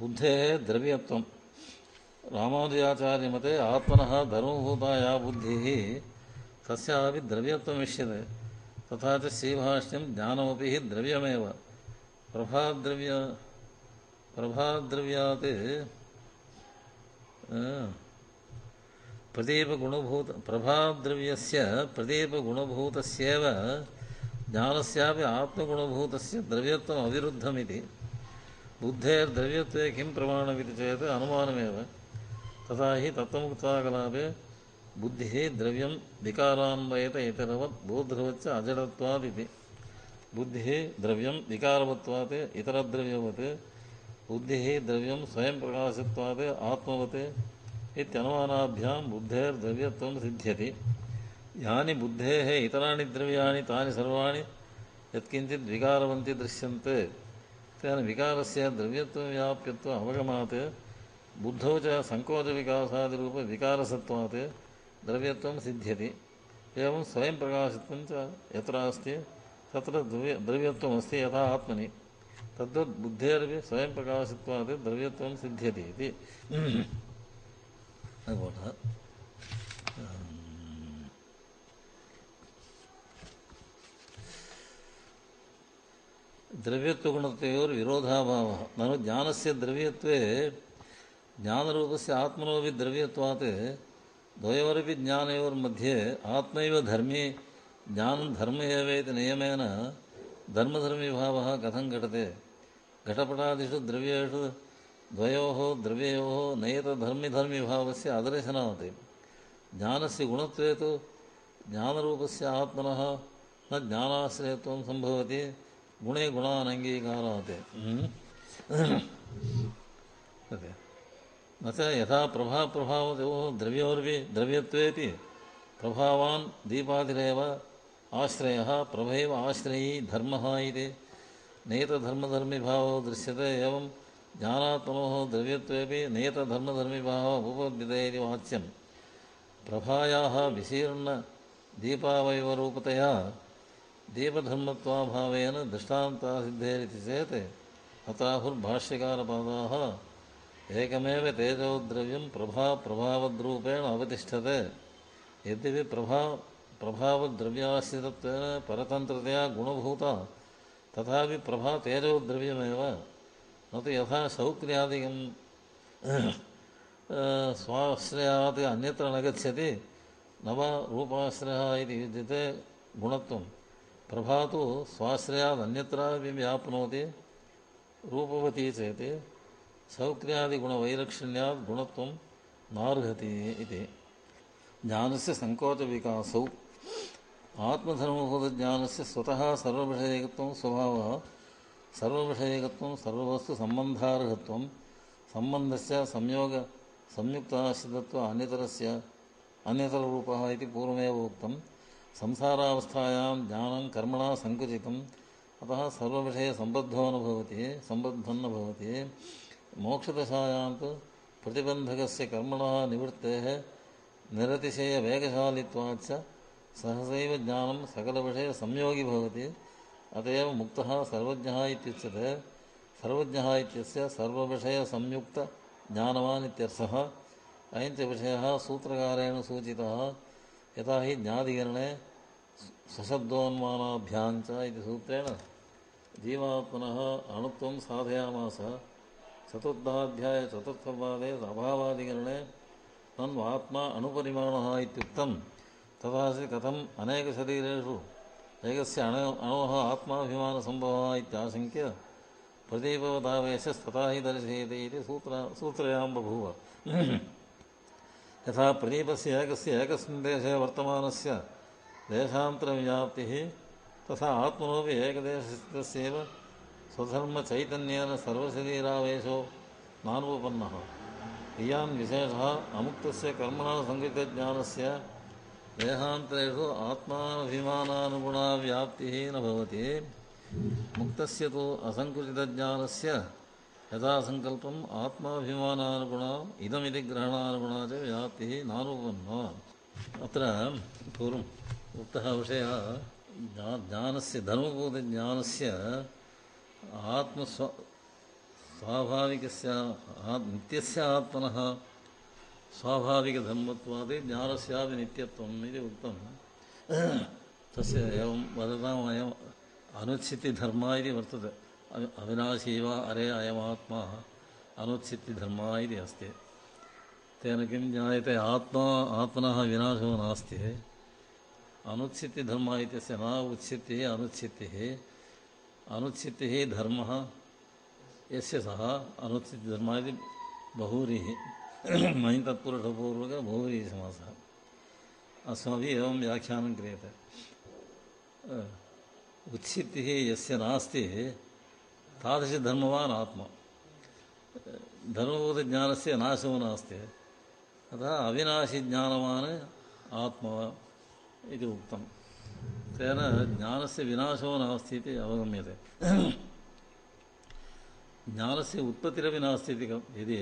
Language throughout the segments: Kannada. बुद्धेः द्रव्यत्वं रामानुजाचार्यमते आत्मनः धर्मभूता या बुद्धिः तस्यापि द्रव्यत्वम् इष्यते तथा च श्रीभाष्यं ज्ञानमपि द्रव्यमेव प्रभाद्रव्य प्रभाद्रव्यात् प्रदीपगुणभूत प्रभाद्रव्यस्य प्रदीपगुणभूतस्यैव ज्ञानस्यापि आत्मगुणभूतस्य द्रव्यत्वम् अविरुद्धमिति बुद्धेर्द्रव्यत्वे किं प्रमाणमिति चेत् अनुमानमेव तथा हि तत्त्वमुक्ताकलापे बुद्धिः द्रव्यं विकारान्वयत इतरवत् बोध्रवच्च अजडत्वादिति बुद्धिः द्रव्यं विकारवत्वात् इतरद्रव्यवत् बुद्धिः द्रव्यं स्वयं प्रकाशत्वात् आत्मवत् इत्यनुमानाभ्यां बुद्धेर्द्रव्यत्वं सिद्ध्यति यानि बुद्धेः इतराणि द्रव्याणि तानि सर्वाणि यत्किञ्चित् विकारवन्ति दृश्यन्ते तेन विकारस्य द्रव्यत्वव्याप्यत्व अवगमात् बुद्ध च सङ्कोचविकासादिरूपविकारसत्वात् द्रव्यत्वं सिद्ध्यति एवं स्वयं प्रकाशित्वं च यत्र अस्ति तत्र द्रव्य द्रव्यत्वमस्ति यथा आत्मनि तद्वत् बुद्धेरपि स्वयं प्रकाशित्वात् द्रव्यत्वं सिद्ध्यति इति ದ್ರವತ್ವರ್ವಿರೋ ನಾನು ಜ್ಞಾನ ದ್ರವ್ಯೆ ಜ್ಞಾನೂಪತ್ಮನೋರಿ ದ್ರವ್ಯತ್ವ ೋರ ಆತ್ಮೈವ ಆತ್ಮವಧರ್ಮಿ ಜ್ಞಾನ ಧರ್ಮೇತಿ ನಿಮ್ನ ಧರ್ಮಧರ್ಮ ಕಥಂ ಘಟತೆ ಘಟಪಟಾಧಿಷ್ಯ ಧರ್ಮಿ ದ್ರವ್ಯೋ ನೈತರ್ಮಧರ್ಮ ಅದರ್ಶನ ಜ್ಞಾನ ಗುಣತ್ೇತ ಜ್ಞಾನೂಪತ್ಮನಃ ನ ಜ್ಞಾನಶ್ರಯತ್ ಸಂಭವತಿ गुणे गुणानङ्गीकारात् हम्म। न च प्रभा प्रभाव द्रव्योर्वि द्रव्ये प्रभावान् दीपादिरेव आश्रय प्रभव आश्रयी धर्मः इति नेतधर्मधर्मिभावो दृश्यते एवं ज्ञानात्मनोः द्रव्यत्वेपि नेतधर्मधर्मिभावः उपपद्यते इति वाच्यं प्रभायाः विशीर्ण दीपावयवरूपतया देवधर्मत्वाभावेन दृष्टान्तासिद्धेरिति चेत् हताहुर्भाष्यकारपादाः एकमेव तेजोद्रव्यं प्रभा प्रभावद्रूपेण अवतिष्ठते यद्यपि प्रभा प्रभावद्रव्याश्रितत्वेन परतन्त्रतया गुणभूता तथापि प्रभा तेजोद्रव्यमेव न तु यथा शौक्र्यादिकं स्वाश्रयात् अन्यत्र न गच्छति न वा रूपाश्रयः इति युज्यते गुणत्वम् प्रभा तो स्वाश्रयादन्यत्र व्याप्नोति रूपवती चेत् सौक्रियादिगुणवैलक्षण्याद् गुणत्वं नार्हति इति ज्ञानस्य सङ्कोचविकासौ आत्मधर्मभूतज्ञानस्य स्वतः सर्वविषयकत्वं स्वभावः सर्वविषयकत्वं सर्ववस्तुसम्बन्धार्हत्वं सम्बन्धस्य संयोग संयुक्ताश्रितत्व अन्यतरस्य अन्यतररूपः इति पूर्वमेव उक्तम् संसारावस्थायां ज्ञानं कर्मणा सङ्कुचितम् अतः सर्वविषयसम्बद्धो न भवति सम्बद्धं न भवति मोक्षदशायां तु प्रतिबन्धकस्य कर्मणः निवृत्तेः निरतिशयवेगशालित्वाच्च सहसैव ज्ञानं सकलविषयसंयोगी भवति अत एव मुक्तः सर्वज्ञः इत्युच्यते सर्वज्ञः इत्यस्य सर्वविषयसंयुक्तज्ञानवान् इत्यर्थः अयञ्च विषयः सूत्रकारेण सूचितः यथा हि ज्ञातिकरणे सशब्दोन्मानाभ्याञ्च इति सूत्रेण जीवात्मनः अणुत्वं साधयामास चतुर्थाध्यायचतुर्थपादे अभावादिकरणे तन्वात्मा अणुपरिमाणः इत्युक्तं तथासि कथम् अनेकशरीरेषु एकस्य अण अणोः आत्माभिमानसम्भवः इत्याशङ्क्य प्रदीपवतावेशस्तथा हि दर्शयति इति सूत्र सूत्रयां बभूव यथा प्रदीपस्य एकस्य एकस्मिन् देशे वर्तमानस्य देशान्तरव्याप्तिः तथा आत्मनोपि एकदेशस्थितस्यैव स्वधर्मचैतन्येन सर्वशरीरावेशो नानुपपन्नः इयान् विशेषः अमुक्तस्य कर्मणा सङ्गीतज्ञानस्य देहान्तरेषु आत्माभिमानानुगुणाव्याप्तिः न भवति मुक्तस्य तु असङ्कुचितज्ञानस्य ಯಥಾ ಸಂಕಲ್ಪ ಆತ್ಮಾಭಿಮಾನಾನುಗುಣ ಇದಮಿತಿ ಗ್ರಹಣಾನುಗುಣ ವ್ಯಾಪ್ತಿ ನಾನೂಪನ್ನ ಅತ್ರ ಪೂರ್ವ ಉಕ್ತಃ ವಿಷಯ ಜ್ಞಾನಸ್ಯ ಧರ್ಮಭೂತಜ್ಞಾನಸ್ಯ ಆತ್ಮಸ್ವ ಸ್ವಾಭಾವಿಕಸ್ಯ ನಿತ್ಯಸ್ಯ ಆತ್ಮನಃ स्वाभाविकधर्मत्वादि ज्ञानस्यापि नित्यत्वम् इति उक्तं तस्य एवं वदतां वयम् अनुच्छितिधर्मः इति वर्तते अविनाशी अरे अयमात्मा अनुत्सिद्धिधर्मः धर्म अस्त तेन किं ज्ञायते आत्मा आत्मन विनाशो नास्ति अनुत्सिद्धिधर्मः इत्यस्य न उत्सिद्धिः अनुत्सिद्धिः अनुत्सिद्धिः धर्मः यस्य सः अनुत्सिद्धिधर्मः इति बहुव्रीः मयि तत्पुरुषपूर्वकः बहुव्रीहिसमासः अस्माभिः एवं व्याख्यानं क्रियते उत्सिद्धिः यस्य नास्ति तादृश धर्मवान् आत्मा धर्मभूतज्ञानस्य नाशो नास्ति अतः अविनाशिज्ञानवान् आत्मा इति उक्तं तेन ज्ञानस्य विनाशो नास्ति इति अवगम्यते ज्ञानस्य उत्पत्तिरपि नास्ति इति यदि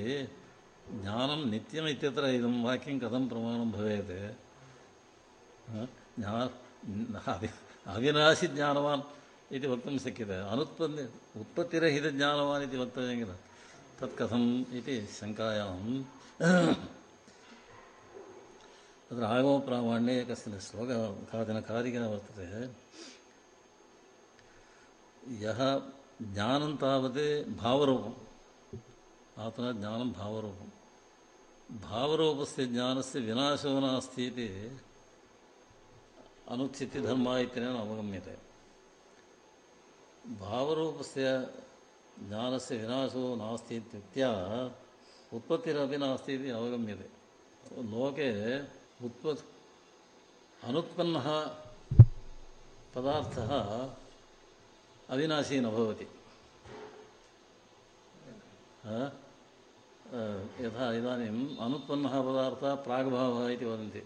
ज्ञानं नित्यम् इत्यत्र इदं वाक्यं कथं प्रमाणं भवेत् ज्ञा अविनाशिज्ञानवान् ಇದು ವಕ್ತು ಶಕ್ಯತೆ ಅನುತ್ಪನ್ನ ಉತ್ಪತ್ತಿರಹಿತ ಜ್ಞಾನವಾನ್ ಇದು ವಕ್ತವ್ಯಂಗಿಲ್ಲ ತತ್ ಕಥಂ ಇದು ಶಂಕಾಂ ಅದರ ಆಗಮ ಪ್ರಾಮಾಣ್ಯ ಕಷ್ಟ ಶ್ಲೋಕ ಕಾದಿನ ಕಾದಿಗೆನ ವರ್ತದೆ ಯಹ ಜ್ಞಾನಂ ತಾವತ್ ಭಾವರೂಪಂ ಆತನ ಜ್ಞಾನಂ ಭಾವರೂಪಂ ಭಾವರೂಪಸ್ಯ ಜ್ಞಾನಸ್ಯ ವಿನಾಶವನ ಅಸ್ತಿ ಅನುಚಿತಿ ಧರ್ಮ ಇತ್ತೇನೆ ಅವಗಮ್ಯತೆ ಭಾವರೂಪಸ್ಯ ಜ್ಞಾನಸ್ಯ ವಿನಾಶೋ ನಾಸ್ತಿ ಇತ್ಯುಕ್ತ್ಯ ಉತ್ಪತ್ತಿರಪಿ ನಾಸ್ತಿ ಇತಿ ಅವಗಮ್ಯತೆ ಲೋಕೆ ಉತ್ಪ ಅನುತ್ಪನ್ನ ಪದಾರ್ಥ ಅವಿನಾಶಿ ನ ಭವತಿ ಯಥಾ ಇದಾನಿಂ ಅನುತ್ಪನ್ನ ಪದಾರ್ಥ ಪ್ರಾಗ್ಭಾವ ಇತಿ ವದಂತಿ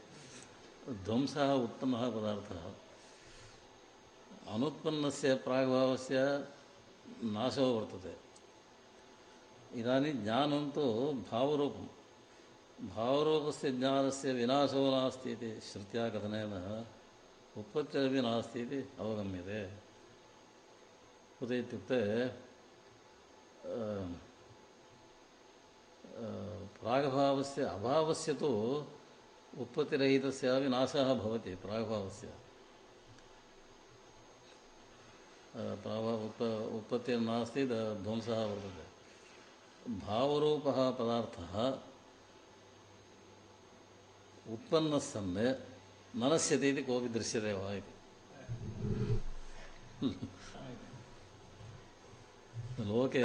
ಧ್ವಂಸः उत्पन्नः पदार्थः ಅನುತ್ಪನ್ನಸ್ಯ ಪ್ರಾಗ್ಭಾವಸ್ಯ ನಾಶೋ ವರ್ತತೆ ಇದಾನಿ ಜ್ಞಾನಂತೂ ಭಾವರೂಪ ಭಾವರೂಪಂ ಭಾವರೂಪಸ್ಯ ಜ್ಞಾನಸ್ಯ ವಿನಾಶೋ ನಾಸ್ತಿ ಇತಿ ಶ್ರುತ್ಯ ಕಥನೇನ ಉತ್ಪತ್ತಿರಪಿ ನಾಸ್ತಿ ಇತಿ ಅವಗಮ್ಯತೆ ಕುತ ಇತ್ಯುಕ್ತೆ ಪ್ರಾಗಭಾವಸ್ಯ ಅಭಾವಸ್ಯ ತು ಉತ್ಪತ್ತಿರಹಿತಸ್ಯಾಪಿ ನಾಶಃ ಭವತಿ ಪ್ರಾಗಭಾವಸ್ಯ ಭಾವ ಉತ್ಪ ಉತ್ಪತ್ತಿ ನಾಸ್ತಿ ದ ಧ್ವಂಸ ವರ್ತದೆ ಭಾವರೂಪ ಪದಾರ್ಥ ಉತ್ಪನ್ನ ಸಂದೆ ನನಸ್ಯತೆ ಇದು ಕೋಪಿ ದೃಶ್ಯತೆ ವಾ ಇದು ಲೋಕೆ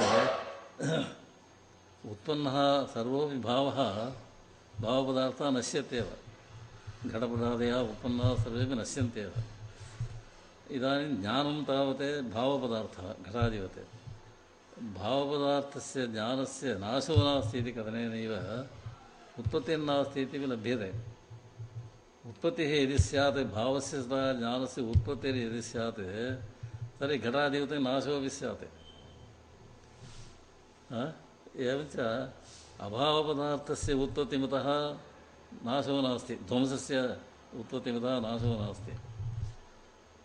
ಉತ್ಪನ್ನ ಸರ್ವೋಪಿ ಭಾವ ಭಾವಪದಾರ್ಥ ನಶ್ಯತೆ ಘಟಪದಾದಯ ಉತ್ಪನ್ನ ಸರ್ವೇ ನಶ್ಯಂತೆ ಇದಾನಿ ಜ್ಞಾನಂ ತಾವತೆ ಭಾವಪದಾರ್ಥ ಘಟಾಧಿಪತೆ ಭಾವಪದಾರ್ಥಸ್ಯ ಜ್ಞಾನಸ್ಯ ನಾಶವು ನಾಸ್ತಿ ಇತಿ ಕಥನೇನೈವ ನಾಸ್ತಿ ಇತಿ ಲಭ್ಯತೆ ಉತ್ಪತ್ತಿ ಯದಿ ಸ್ಯಾತ್ ಭಾವಸ್ಯ ಜ್ಞಾನಸ್ಯ ಉತ್ಪತ್ತಿ ಯದಿ ಸ್ಯಾತ್ ತರ್ಹಿ ಘಟಾಧಿಪತಿ ನಾಶವಿ ಸ್ಯಾತ್ ಏವಂಚ ಅಭಾವಪದಾರ್ಥಸ್ಯ ಉತ್ಪತ್ತಿಮತಃ ನಾಶವು ನಾಸ್ತಿ ಧ್ವಂಸಸ್ಯ ಉತ್ಪತ್ತಿಮತಃ ನಾಶವು ನಾಸ್ತಿ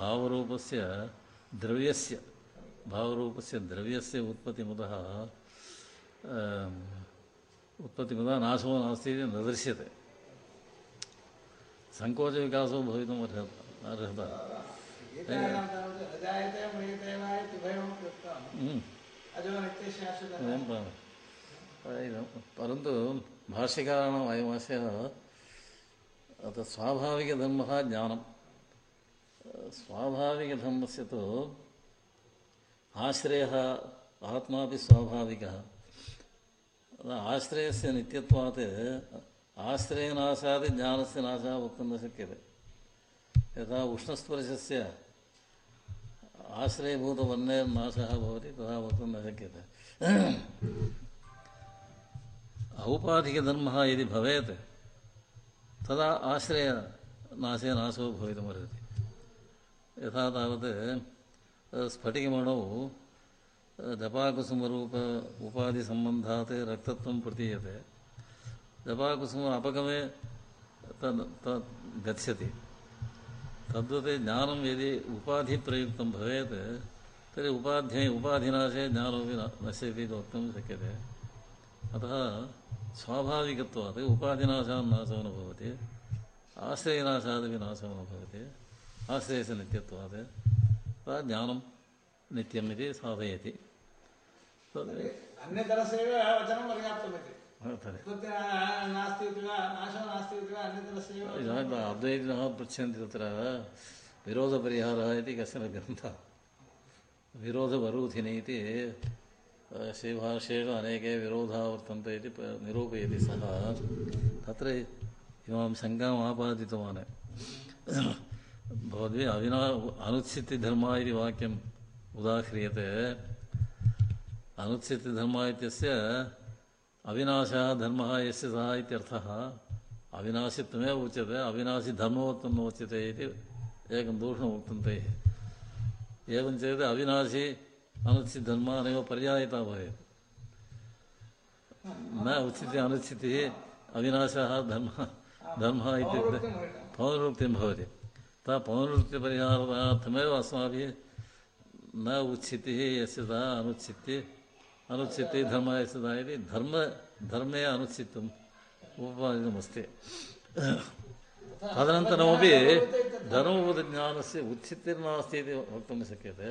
ಭಾವರೂಪಸ್ಯ ಭಾವರೂಪಸ್ಯ ಉತ್ಪತ್ತಿಮತ್ರವ ಉತ್ಪತ್ತಿಮತ ಉತ್ಪತ್ತಿಮತನಾಶೋ ನೃಶ್ಯೆ ಸಂಕೋಚವಿಕರ್ ಅರ್ಹ ಪರಂತು ಭಾಷ್ಯಕಾರ ಅದು ಸ್ವಾಭಾವಿಕ ಧರ್ಮ ಜ್ಞಾನ ಸ್ವಾಭಾವಿಕ ಧರ್ಮಸ ತು ಆಶ್ರಯ ಆತ್ಮಿ ಸ್ವಾಭಾವಿಕ ಆಶ್ರಯಸ ನಿತ್ಯತ್ವಾತ್ ಆಶ್ರಯ ನಾಶಾದಿ ಜ್ಞಾನಸ ನಾಶ ವಕ್ತು ನ ಶಕ್ಯತೆ ಯಥಾ ಉಷ್ಣಸ್ಪರ್ಶಸ ಆಶ್ರಯಭೂತವನ್ನೇ ನಾಶ ಭವತಿ ತಥಾ ವಕ್ತು ನ ಶಕ್ಯತೆ ಔಪಾಧಿಕ ಯದಿ ಭವೇತ್ ತದಾ ಆಶ್ರಯ ನಾಶೇ ನಾಶವೂ ಭವಿತು ಮರೆಯುತ್ತೆ ಯಥಾ ತಾವತ್ತೆ ಸ್ಫಟಿಕೆ ಮಾಡೋವು ಜಪಾಕುಸುಮ ರೂಪ ಉಪಾಧಿ ಸಂಬಂಧಾತೆ ರಕ್ತತ್ವ ಪ್ರತೀಯತೆ ಜಪಾಕುಸುಮ ಅಪಗಮೇ ತತಿ ತದ್ವತೆ ಜ್ಞಾನ ಯಾವುದೇ ಉಪಾಧಿ ಪ್ರಯುಕ್ತ ಭವೇತ್ ತರ್ಹಿ ಉಪಾಧ್ಯ ಉಪಾಧಿನಾಶೇ ಜ್ಞಾನ ನಶ್ಯತಿ ವಕ್ತು ಶಕ್ಯತೆ ಅತ स्वाभाविकत्वात् उपाधिनाशां नाशो न भवति आश्रयनाशादपि नाशो न भवति आश्रयस्य नित्यत्वात् तदा ज्ञानं नित्यम् साधयति अन्यतरस्यैव वचनं पर्याप्तमिति अद्वैतिनः पृच्छन्ति तत्र श्रीभाष्येषु अनेके विरोधाः वर्तन्ते इति निरूपयति सः तत्र इमां शङ्काम् आपादितवान् भवद्भिः अविना अनुत्सितिधर्मः इति वाक्यम् उदाह्रियते अनुत्सितिधर्मः इत्यस्य अविनाशः धर्मः यस्य सः इत्यर्थः अविनाशित्वमेव उच्यते अविनाशिधर्मवत्वम् उच्यते इति एकं दूषणम् उक्तं तैः एवञ्चेत् अविनाशी ಅನುಚಿತ ಧರ್ಮಾನೇ ಪರ್ಯಾಯತ ಭಾವೇತ್ ನ ಉಚಿತ ಅನುಚಿತ ಅವಿನಾಶ ಧರ್ಮ ಧರ್ಮ ಇತ್ಯುಕ್ತೆ ಪೌನರುಕ್ತಿ ಭಾವತಿ ತ ಪೌನರುಕ್ತಿ ಪರಿಹಾರದಾರ್ಥಮೇ ಅಸ್ಮಾಭಿ ನ ಉಚಿತ ಎಸದ ಅನುಚಿತ ಅನುಚಿತ ಧರ್ಮ ಎಸದ ಇದೆ ಧರ್ಮ ಧರ್ಮೇ ಅನುಚಿತ ಉಪಾಯಮಸ್ತಿ ತದನಂತರ ಧರ್ಮಬೋಧ ಜ್ಞಾನ ಉಚಿತ ನಾಸ್ತಿ ವಕ್ತ ಶಕ್ಯತೆ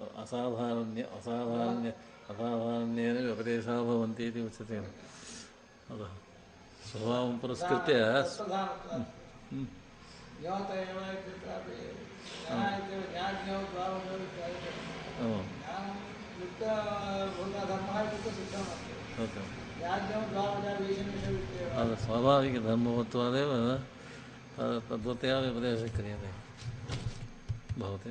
असाधारण्य असाधारण्य असाधारण्येन व्यपदेशाः भवन्ति इति उच्यते अतः स्वभावं पुरस्कृत्य ಅದು स्वाभाविकधर्मवत्वादेव तद्वत्या व्यपदेशः क्रियते भवति